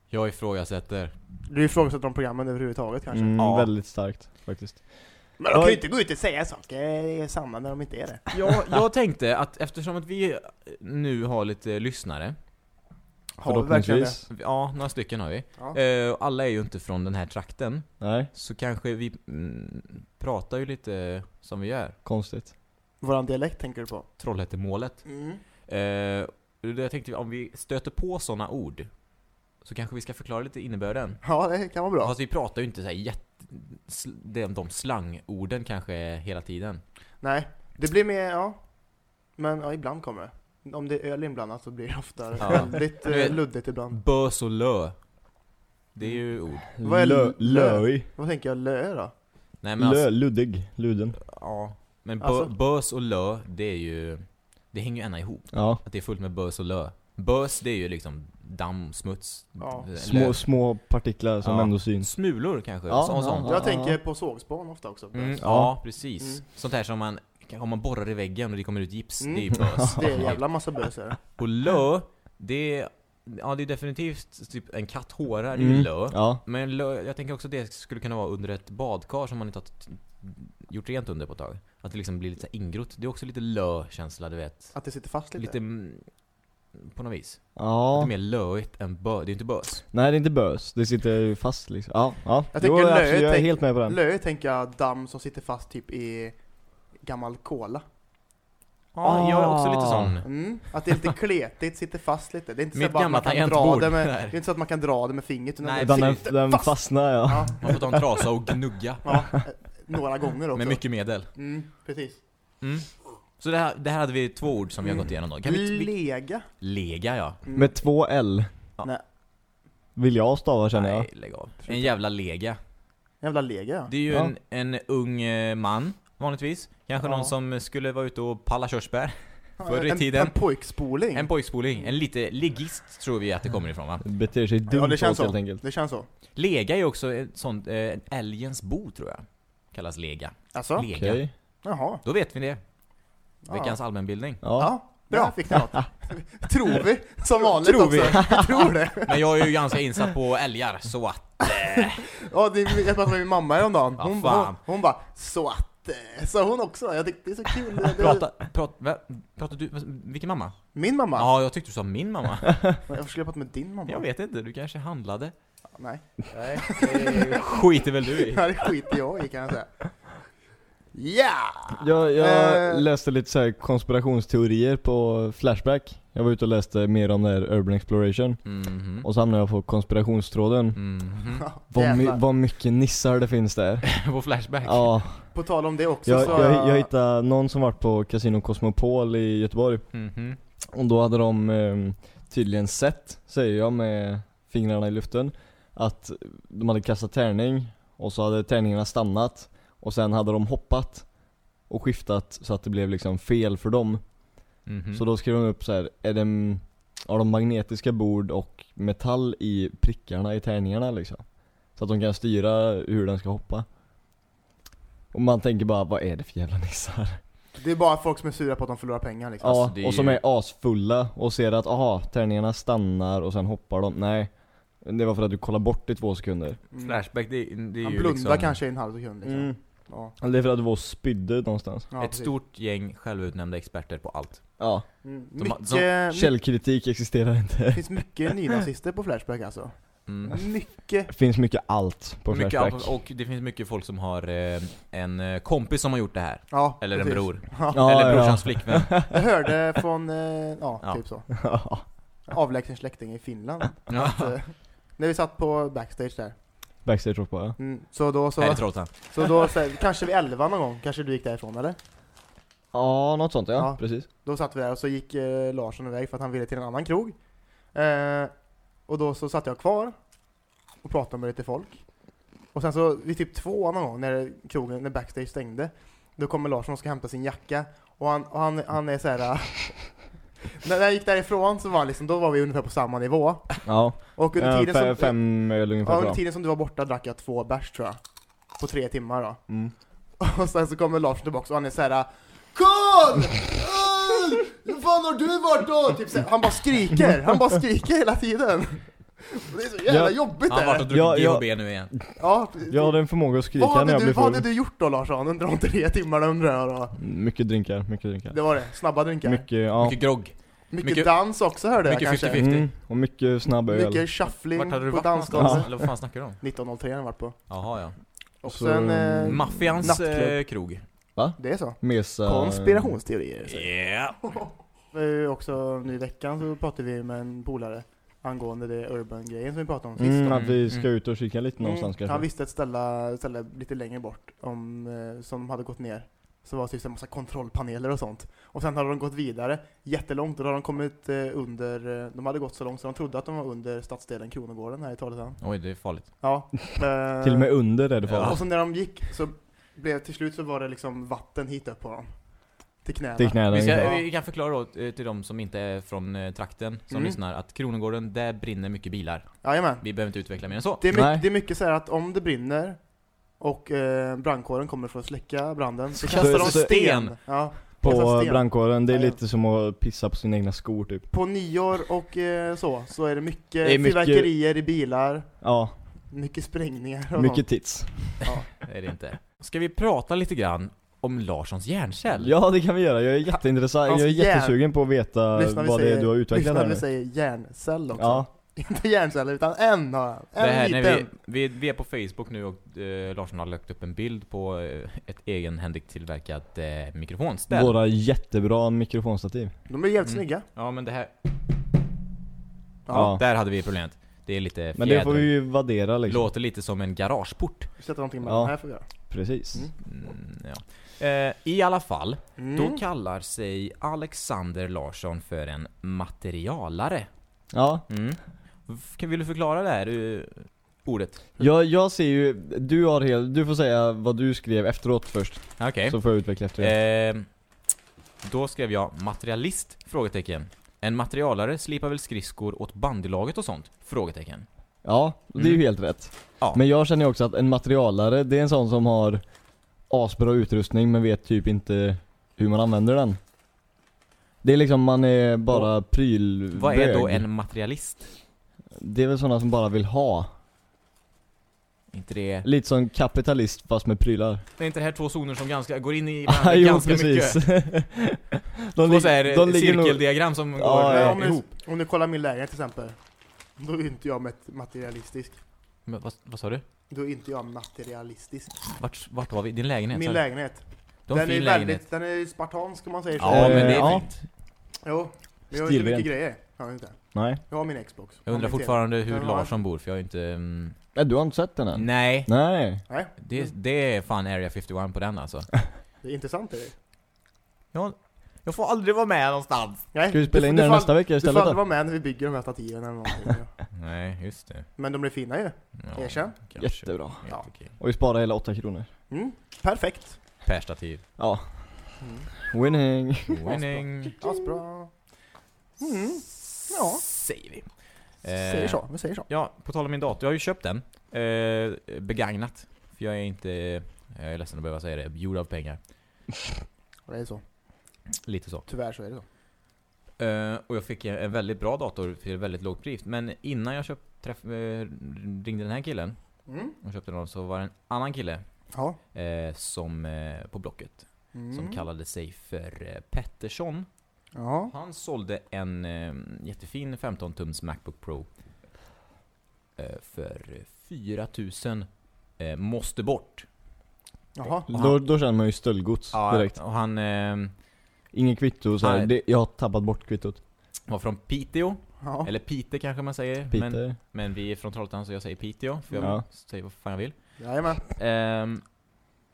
Jag ifrågasätter. Du ifrågasätter de programmen överhuvudtaget kanske. mm, Ja. väldigt starkt faktiskt. Men de kan ju inte gå ut och säga saker är sanna när de inte är det. Jag, jag tänkte att eftersom att vi nu har lite lyssnare, Har vi verkligen det? Ja, några stycken har vi. Ja. Eh, alla är ju inte från den här trakten, Nej, så kanske vi mm, pratar ju lite som vi gör. konstigt. Våran dialekt tänker du på? Trollhättemålet. Mm. Eh, jag tänkte, om vi stöter på sådana ord, så kanske vi ska förklara lite innebörden. Ja, det kan vara bra. Fast vi pratar ju inte så här jätte... De, de slangorden kanske hela tiden. Nej, det blir mer, ja. Men ja, ibland kommer det. Om det är öl inblandat så blir det ofta Ja. väldigt vet- eh, luddigt ibland. Bös och lö. Det är ju ord. Vad är Lö, lö? löj. Vad tänker jag, lö då? Nej men Lö, alltså, luddig, luden. ja. Men bö, Alltså- bös och lö, det är ju... Det hänger ju ena ihop. Ja. Att det är fullt med bös och lö. Bös, det är ju liksom damm, smuts, Ja. eh, Små, lö. små partiklar som Ja. ändå syns. Smulor kanske, Ja, så, ja, sånt. ja. Jag tänker på sågspån ofta också. Mm, ja. Precis. Mm. Sånt här som man, om man borrar i väggen och det kommer ut gips, Mm. det är ju bös. Det är en jävla massa bös det. Och lö, det är, ja det är definitivt typ en katt hårar, det är ju Mm. lö. Ja. Men lö, jag tänker också det skulle kunna vara under ett badkar som man inte har t- gjort rent under på ett tag. Att det liksom blir lite så ingrott. Det är också lite lö-känsla, du vet. Att det sitter fast lite. Lite, på något vis. Ja. Lite mer löigt än bö, det är inte bös. Nej det är inte bös, det sitter ju fast liksom. Ja, ja. Jag Jo, tänker absolut, lö, jag är helt med på den. Lö tänker jag damm som sitter fast typ i gammal cola. Ja, jag är också lite Ah. sån. Mm. Att det är lite kletigt, sitter fast lite. Det är inte så Mitt att bara man kan dra det med, det är inte så att man kan dra det med fingret utan Nej, det den, sitter den fast. fastnar ja. Ja, Man får ta en trasa och gnugga. ja, några gånger också. Med mycket medel. Mm, precis. Mm. Så det här, det här hade vi två ord som vi har Mm. gått igenom då. Kan vi, vi, Lega. lega ja. Mm. Med två L. Ja. Nej. Vill jag stava känner jag. Nej, lägg av. En jävla lega. Jävla lega ja. Det är ju Ja. en, en ung eh, man, vanligtvis. Kanske Ja. någon som skulle vara ute och palla körsbär. Förr i en, tiden. En pojkspoling. En pojkspoling. En lite ligist tror vi att det kommer ifrån va? Beter sig dumt ja, det känns åt, helt så. enkelt. Det känns så. Lega är ju också ett sånt, eh, en älgens bo tror jag. Kallas lega. Alltså? Lega. Okej. Jaha. Då vet vi det. Ja. Veckans allmänbildning. Ja. Ja, Bra. fick ni något. tror vi, som vanligt Tror också. vi. Vi tror det. Men jag är ju ganska insatt på älgar, så att... Eh, Ja, det, jag pratade med min mamma häromdagen. Ja, Hon, hon, fan. hon bara, så att, eh, sa hon också. Jag tyckte det är så kul. Det, det, prata, prata, va? pratar du, vilken mamma? Min mamma? Ja, jag tyckte du sa min mamma. Jag skulle prata med din mamma. Jag vet inte, du kanske handlade? Nej, Nej, det skiter väl du i. det skiter jag i kan jag säga. Ja! Jag, jag Eh. läste lite så här konspirationsteorier på Flashback. Jag var ute och läste mer om det här Urban Exploration. Mhm. Och så hamnade jag på konspirationstråden. Mhm. Vad, my, vad mycket nissar det finns där. På Flashback? Ja, På tal om det också jag, så... jag, jag hittade någon som varit på Casino Cosmopol i Göteborg. Mhm. Och då hade de eh, tydligen sett, säger jag med fingrarna i luften, att de hade kastat tärning och så hade tärningarna stannat. Och sen hade de hoppat och skiftat så att det blev liksom fel för dem. Mhm. Så då skrev de upp så här, är det, mm, har de magnetiska bord och metall i prickarna i tärningarna liksom? Så att de kan styra hur den ska hoppa. Och man tänker bara, vad är det för jävla nissar? Det är bara folk som är sura på att de förlorar pengar liksom. Ja, Alltså, det är och som är asfulla och ser att aha, tärningarna stannar och sen hoppar de. Nej. Det var för att du kollar bort i två sekunder. Mm. Flashback, det, det är Han ju blundar liksom kanske i en halv sekund liksom. Ja. Eller det är för att du var och spydde någonstans. Ja, ett precis. stort gäng självutnämnda experter på allt. Ja. Mm. De- Mycket, de- Källkritik existerar det inte. finns mycket nynazister på Flashback alltså. Mm. Mycket. Det finns mycket allt på Mycket Flashback. allt, och det finns mycket folk som har eh, en eh, kompis som har gjort det här. Ja, Eller en precis. bror. Ja. Ja, Eller ja. brorsans flickvän. Jag hörde från, eh, ja, Ja. typ så. Ja. Avlägsen släkting i Finland. Ja. Att, eh, när vi satt på backstage där. Backstage rock bara. Mm, så då så, Här i Trollhättan. så då, så, kanske vid 11 någon gång, kanske du gick därifrån eller? Ja, något sånt ja. Ja. Precis. Då satt vi där och så gick eh, Larsson iväg för att han ville till en annan krog. Eh, och då så satt jag kvar och pratade med lite folk. Och sen så vid typ två någon gång när krogen, när backstage stängde, då kommer Larsson och ska hämta sin jacka och han, och han, han är så här. När jag gick därifrån så var liksom, då var vi ungefär på samma nivå. Ja. Och under ja tiden, som, fem öl ja, ungefär under bra. tiden som du var borta drack jag två bärs tror jag. På tre timmar då. Mm. Och sen så kommer Lars tillbaka och han är såhär Karl! Hur fan har du varit då? Typ så här, han bara skriker, han bara skriker hela tiden. Det är så jävla Ja. jobbigt Han har varit och druckit Ja, ja. GHB nu igen. Ja, Jag hade en förmåga att skrika vad, när jag du, blev vad hade full. du gjort då Larsson under de tre timmarna undrar jag då? Mycket drinkar, mycket drinkar. Det var det, snabba drinkar. Mycket, Mycket, ja. Mycket grogg. Mycket- dans också hörde jag mycket kanske. 50-50. Mm, och mycket snabb öl. Mycket shuffling Vart hade du på någonstans? dansgolvet. Eller vad fan snackar du om? 1903 har jag varit på. Jaha ja. Och Så, sen... Eh, Maffians nattklubb. eh, krog. Det är så. Mesa... Konspirationsteorier. säger Yeah. också nu i veckan så pratade vi med en polare angående det urban-grejen som vi pratade om sist. Mm, att vi ska Mm. ut och kika lite någonstans Mm, Han kanske. visste ett ställe, ställe lite längre bort om, eh, som hade gått ner. Så var det typ en massa kontrollpaneler och sånt. Och sen hade de gått vidare jättelångt och då hade de kommit eh, under, eh, de hade gått så långt så de trodde att de var under stadsdelen Kronogården här i Trollhättan. Oj, det är farligt. Ja. eh, Till och med under är det Ja. farligt. Och så när de gick så blev till slut så var det liksom vatten hit upp på dem. Till knäna. Till knäna Vi, ska. Ja. vi kan förklara då eh, till de som inte är från trakten, som Mm. lyssnar, att Kronogården, där brinner mycket bilar. Jajamän. Vi behöver inte utveckla mer än så. Det är, Nej. mycket, det är mycket så här att om det brinner och eh, brandkåren kommer för att släcka branden så Så kastar de sten. sten. Ja, På sten. brandkåren, det är Ja, ja. lite som att pissa på sina egna skor typ. På nyår och eh, så, så är det mycket, Det är mycket- fyrverkerier i bilar, Ja, mycket sprängningar och mycket tits. sånt. Det är det inte. Ska vi prata lite grann om Larssons hjärncell? Ja det kan vi göra, jag är jätteintressant, jag är jättesugen på att veta Lyssna, vi vad det är du har utvecklat lyssna, här vi nu. säger hjärncell också. Ja, Inte hjärnceller, utan en har han. En det här, när liten. vi, vi, vi är på Facebook nu och eh, Larsson har lagt upp en bild på eh, ett egenhändigt tillverkat eh, mikrofonställ. våra jättebra mikrofonstativ. De är jävligt Mm. snygga. Ja men det här, Ja. Ja. där hade vi problemet. Det är lite Men det får vi fjädrar. ju värdera liksom. Låter lite som en garageport. Vi sätter någonting med Ja. den här får vi göra. Precis. Mm. Mm, ja. eh, I alla fall, Mm. då kallar sig Alexander Larsson för en materialare. Ja, Mm. Kan, vill du förklara det här eh, ordet? jag, jag ser ju, du har helt, du får säga vad du skrev efteråt först. Okej. Så får jag utveckla efter det. Eh, då skrev jag materialist? Frågetecken. En materialare slipar väl skridskor åt bandylaget och sånt? Frågetecken. Ja, det är ju Mm. helt rätt. Ja. Men jag känner också att en materialare, det är en sån som har asbra utrustning men vet typ inte hur man använder den. Det är liksom, man är bara prylbög. Vad är då en materialist? Det är väl såna som bara vill ha. inte det... Lite som kapitalist fast med prylar. Är inte det här två zoner som ganska, går in i Ah, varandra jo, ganska precis. mycket? de Två såhär de ligger nog- cirkeldiagram som går ja, om, ihop. du, om du kollar min lägenhet till exempel. Då är inte jag mat- materialistisk. Men, vad, vad sa du? Då är inte jag materialistisk. Vart, vart var vi? Din lägenhet? Min lägenhet. En Den är fin lägenhet. väldigt, den är spartansk om man säger så. Ja, men det är ja. fint. Jo. Men jag har inte mycket grejer. Har jag inte. Nej. Jag har min Xbox. Jag undrar fortfarande hur Ja. Larsson bor, för jag har inte... Mm, Nej, du har inte sett den än? nej, Nej. Det, det är fan Area 51 på den alltså. det är intressant det. är. Jag, jag får aldrig vara med någonstans. Nej, Ska vi spela du- in den får- nästa vecka Du får istället aldrig då? vara med när vi bygger de här stativen eller någonting. ja. Nej, just det. Men de blir fina ju. Ja, Erkänn. kanske. Jättebra. Ja. Och vi sparar hela 8 kronor. Mm, perfekt. Per-stativ. Ja. Winning. Winning. Asbra. Mm. Ja. Säger vi. Säger Eh, så, vi säger så. Ja, på tal om min dator. Jag har ju köpt den. Eh, begagnat. För jag är inte, jag är ledsen att behöva säga det, gjord av pengar. Och Det är så. Lite så. Tyvärr så är det så. Eh, och jag fick en, väldigt bra dator ett väldigt lågt pris. Men innan jag köpt, träff, eh, ringde den här killen Mm. och köpte den så var det en annan kille Ja. eh, som, eh, på Blocket Mm. som kallade sig för eh, Pettersson. Ja. Han sålde en eh, jättefin 15-tums Macbook Pro eh, för 4000 eh, måste bort. Jaha. Då, då känner man ju stöldgods direkt. och han eh, Ingen kvitto så här. Nej. Det, jag har tappat bort kvittot. var från Piteå, Ja. eller Pite kanske man säger. Men, Peter. men vi är från Trollhättan så jag säger Piteå, för jag Ja. säger vad fan jag vill. Jajamän. Ehm,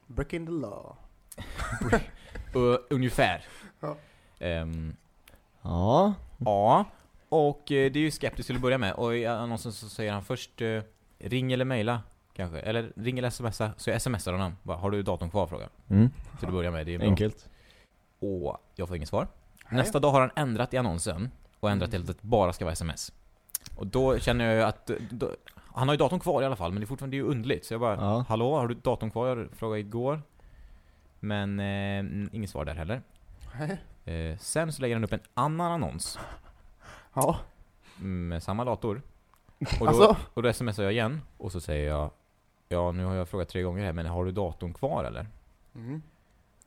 Breaking the law. och, ungefär. Ja. Ehm, Ja. ja, och eh, det är ju skeptiskt till att börja med. Och i annonsen så säger han först eh, ring eller mejla kanske. Eller ring eller smsa. Så jag smsar honom. Bara, Har du datorn kvar? Frågar Mm. Till att börja med. Det är bra. Enkelt. Och jag får inget svar. Nej. Nästa dag har han ändrat i annonsen och ändrat till att det bara ska vara sms. Och då känner jag ju att... Då, han har ju datorn kvar i alla fall, men det är fortfarande det är ju underligt. Så jag bara, Ja. hallå, har du datorn kvar? Jag frågade igår. Men eh, inget svar där heller. Nej. Eh, sen så lägger han upp en annan annons Ja. med samma dator. Och då, Alltså. och då smsar jag igen och så säger jag Ja, nu har jag frågat tre gånger här, men har du datorn kvar eller? Mm.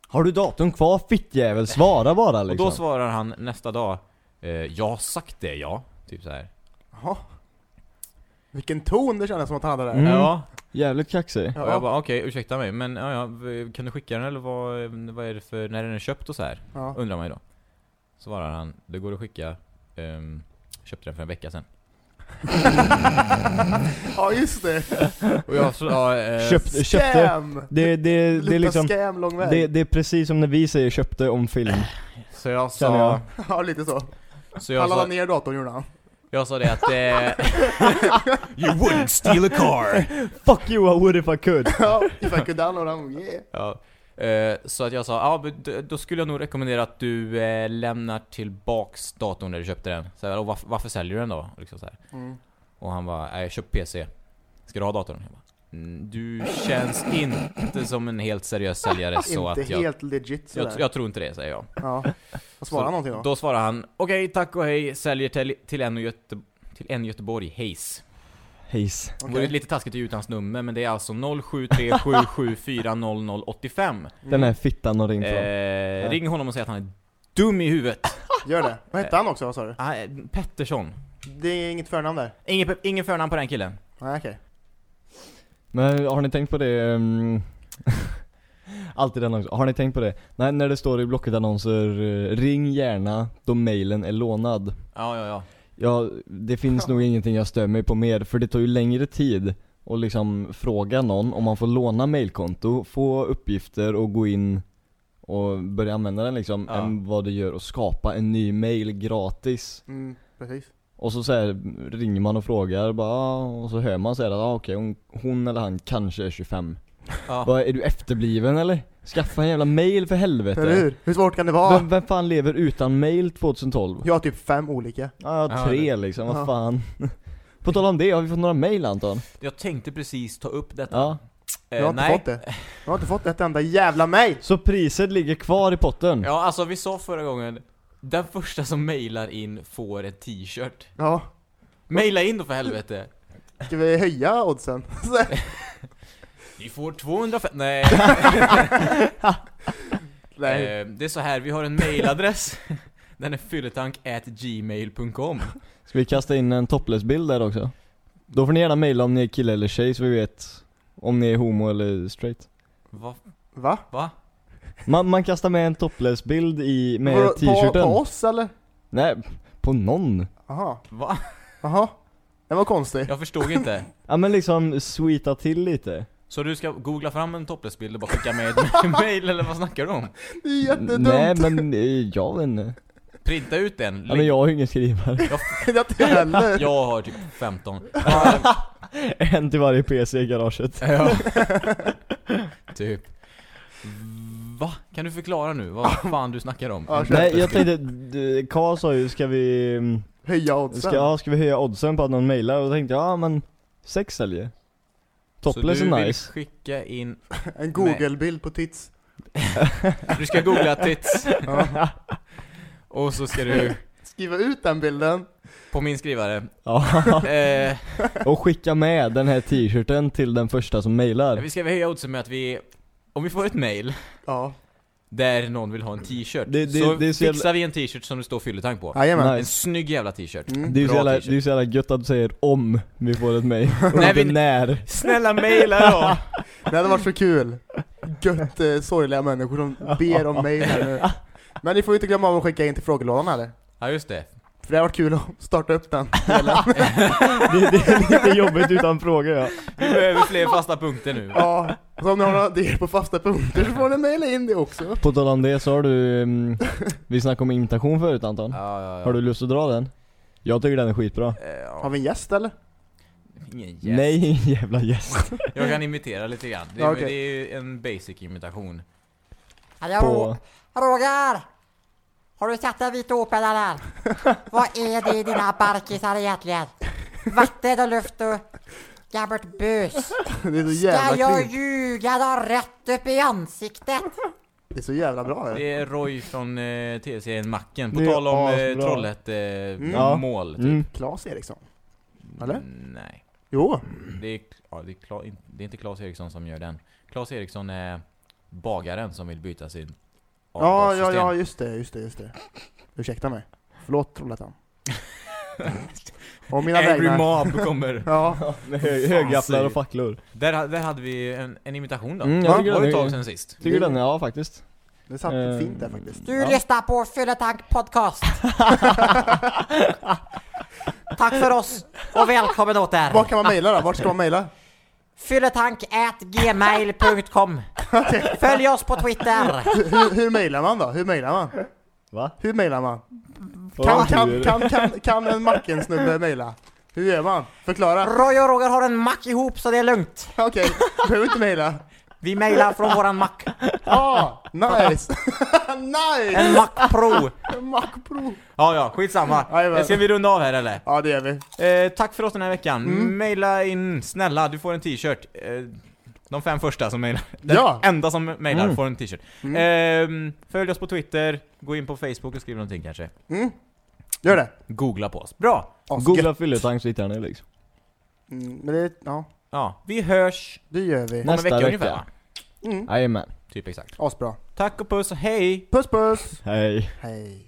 Har du datorn kvar fittjävel? Svara bara liksom. Och då svarar han nästa dag eh, Jag har sagt det, ja. Typ så här. Jaha. Vilken ton det kändes som att han hade där. Mm. Ja, Jävligt kaxig. Ja. Och jag bara okej, ursäkta mig, men ja, ja, kan du skicka den eller vad, vad är det för, när är den köpt och så här? Ja. Undrar man ju då. Svarar han, det går att skicka, ehm, köpte den för en vecka sedan. ja, just det. Och jag så, ja, eh, Köpt, köpte. Scam! Det, det, det, är liksom, scam lång väg. det, det är precis som när vi säger köpte om film. Så jag Känner jag. sa, Ja, lite så. så Han jag laddade sa, ner datorn gjorde han. Jag sa det att eh, You wouldn't steal a car! Fuck you, I would if I could. Ja, if I could download them, yeah. Ja. Eh, så att jag sa, ja d- då skulle jag nog rekommendera att du eh, lämnar tillbaks datorn där du köpte den. Så här, och varför, varför säljer du den då? Och Liksom så här. Mm. Och han "Nej, jag köpt PC. Ska du ha datorn? Jag bara, "Mm, du känns inte som en helt seriös säljare så Inte att jag, helt legit sådär. jag, jag tror inte det, säger jag. Ja. Vad svarar han någonting då? Då svarar han, okej tack och hej, säljer till, till, en, och Göte, till en i Göteborg, hejs. Hejs. Det vore lite taskigt att ge ut hans nummer, men det är alltså 0737740085. Den här fittan har ringt från. Eh, ring honom och säg att han är dum i huvudet. Gör det. Vad hette han också, vad sa du? Ah, eh, Pettersson. Det är inget förnamn där? Ingen, ingen förnamn på den killen. Nej, okej. Men har ni tänkt på det? Um, alltid den också. Har ni tänkt på det? Nej, när det står i Blocket-annonser, eh, ring gärna då mailen är lånad. Ja, ja, ja. Ja, det finns nog ingenting jag stör mig på mer, för det tar ju längre tid att liksom fråga någon om man får låna mailkonto, få uppgifter och gå in och börja använda den liksom, Ja. än vad det gör att skapa en ny mail gratis. Mm, precis. Och så, så här, ringer man och frågar bara, ah, och så hör man så här att ah, okej, hon, hon eller han kanske är 25. ja. Vad, är du efterbliven eller? Skaffa en jävla mail för helvete. Eller hur? Hur svårt kan det vara? Vem, vem fan lever utan mail 2012? Jag har typ fem olika. Ja, Ja, tre liksom, Ja. vad fan. På tal om det, har vi fått några mail Anton? Jag tänkte precis ta upp detta. Ja. Eh, Jag har inte nej. fått det. Jag har inte fått ett enda jävla mail! Så priset ligger kvar i potten? Ja, alltså vi sa förra gången, den första som mailar in får ett t-shirt. Ja. Maila in då för helvete! Ska vi höja oddsen? Ni får 205... Nej. Nej. Eh, det är så här, vi har en mailadress. Den är fylletank@gmail.com. Ska vi kasta in en topless-bild där också? Då får ni gärna mejla om ni är kille eller tjej så vi vet om ni är homo eller straight. Va? Va? Va? Man, man kastar med en topless-bild i, med På- På, t-shirten. på oss eller? Nej, på någon. Jaha. Va? Jaha. Det var konstigt. Jag förstod inte. Ja men liksom sweeta till lite. Så du ska googla fram en topless-bild och bara skicka med ett mail eller vad snackar du om? Det är jättedumt. Nej men eh, jag vet inte. Printa ut den. Ja, men jag har ju ingen skrivare. Jag heller. Jag har typ 15. en till varje PC i garaget. Ja. Typ. Va? Kan du förklara nu vad fan du snackar om? Ja. Nej jag tänkte, Karl sa ju ska vi, mm, Höja oddsen. ska, ja, ska vi höja oddsen på att någon mailar? Och då tänkte jag, ja men sex säljer Topless Så du är vill nice skicka in, En google-bild på tits. du ska googla tits Ja. och så ska du Skriva ut den bilden. på min skrivare Ja, eh, och skicka med den här t-shirten till den första som mailar Vi ska höja oddsen med att vi, om vi får ett mail Ja. där någon vill ha en t-shirt Det- det- Så det är så fixar jävla- vi en t-shirt som det står fylletank på Jajamän. En snygg jävla t-shirt Mm. Det är ju så Bra jävla, t-shirt. det är så jävla gött att du säger om vi får ett mail, och Nej, inte vi- när Snälla maila då! Det hade varit så kul. Gött eh, sorgliga människor som ber om mail här nu. Men ni får ju inte glömma av att skicka in till frågelådan eller? Ja just det För det har varit kul att starta upp den det, det är lite jobbigt utan fråga ja Vi behöver fler fasta punkter nu Ja, så om ni har några idéer på fasta punkter så får ni mejla in det också. På tal om det så har du, mm, vi snackade om imitation förut Anton Ja, ja, ja. Har du lust att dra den? Jag tycker den är skitbra Eh, ja. Har vi en gäst eller? Ingen gäst. Nej, ingen jävla gäst Jag kan imitera lite grann. Det, Ja, okej. det är ju en basic imitation. Hallå, på, Roger! Har du sett en vit Opel eller? Vad är det i dina barkisar egentligen? Vatten och luft och gammalt bös. Det är så Ska jävla jag kul. ljuga dig rätt upp i ansiktet? Det är så jävla bra det. Det är Roy från eh, tv-serien Macken. På Det är tal om eh, asbra. Trollhätte eh, Ja. mål, typ. mm. Claes Eriksson. eller? Mm, Nej. Jo. Det är, ja, det, är Kla, det är inte Claes Eriksson som gör den. Claes Eriksson är bagaren som vill byta sin Ja, ja, ja, just det, just det, just det. Ursäkta mig. Förlåt Trollhättan. Och mina Angry vägnar. Mob kommer. Ja, Med hö högafflar och facklor Där, där hade vi en, en imitation då. Mm, det jag tycker var den ett är- tag sen sist. Tycker den, ja faktiskt det satt Eh, fint där faktiskt. Du Ja. lyssnar på Fylletank podcast. Tack för oss och välkommen åter. Vart kan man mejla då? Vart ska man mejla? Fylletank@gmail.com. Följ oss på Twitter. Hur, hur, mejlar man då? Hur mejlar man? Va? Hur mejlar man? Kan, kan, kan, kan, kan en Macken-snubbe mejla? Hur gör man? Förklara. Roy och Roger har en mack ihop så det är lugnt. Okej, behöver inte mejla. Vi mejlar från våran mack. Ah, nice! nice! En Mac Pro. Mac Pro. Ja, ja, skitsamma. Jajamän. Ska vi runda av här eller? Ja, det gör vi. Eh, tack för oss den här veckan. Mm. Maila in, snälla, du får en t-shirt. Eh, de fem första som mailar. Den Ja. enda som mailar Mm. får en t-shirt. Mm. Eh, följ oss på Twitter, gå in på Facebook och skriv någonting kanske. Mm. Gör det. Googla på oss. Bra! Asgött. Googla fylletank så hittar ni liksom Mm, men det, ja, Ja, vi hörs det gör vi. om en Nästa vecka, vecka. ungefär va? Mm. Jajamän, Typ exakt. Asbra. Tack och puss och hej! Puss puss! hej Hej.